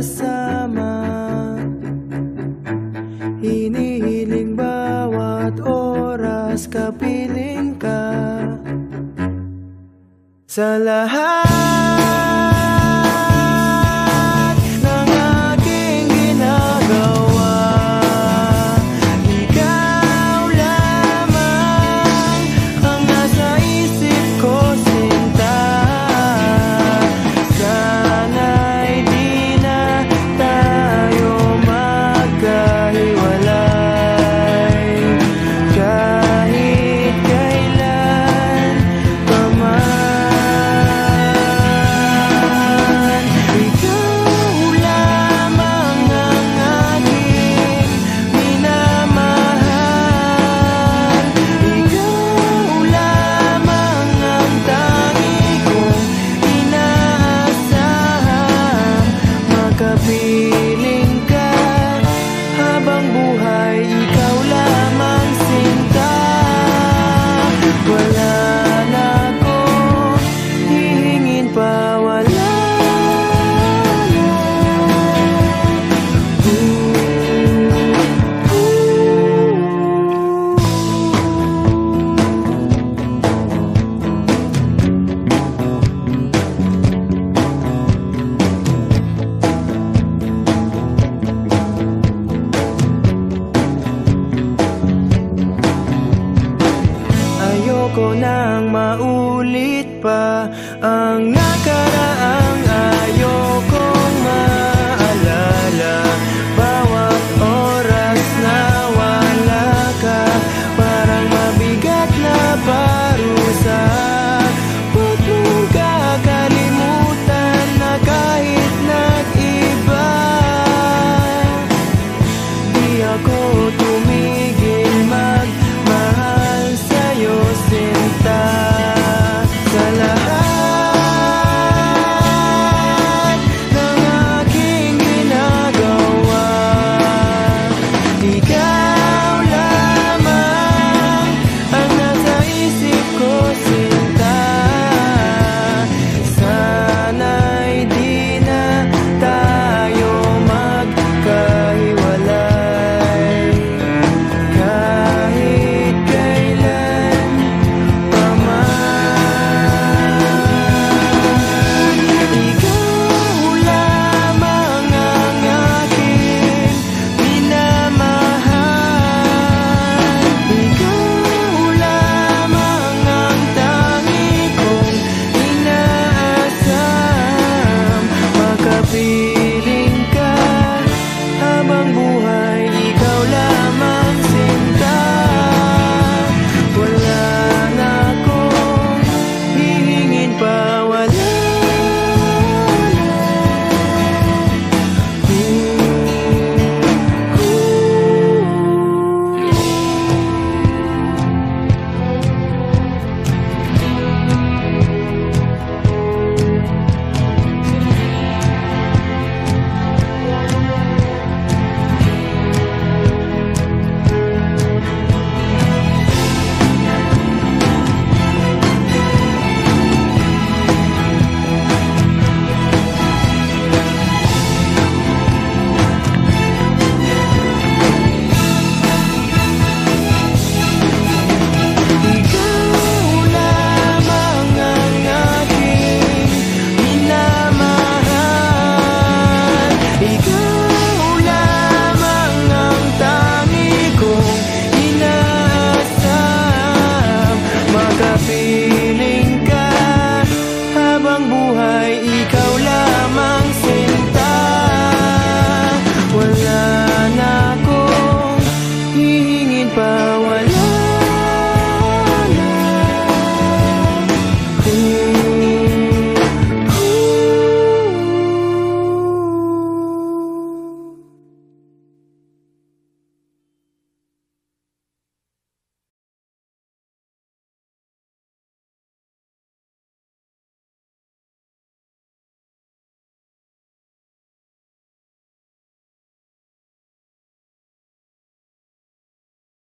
kasama. Hinihiling bawat oras kapiling ka. Sa lahat sulit pa ang nakaraan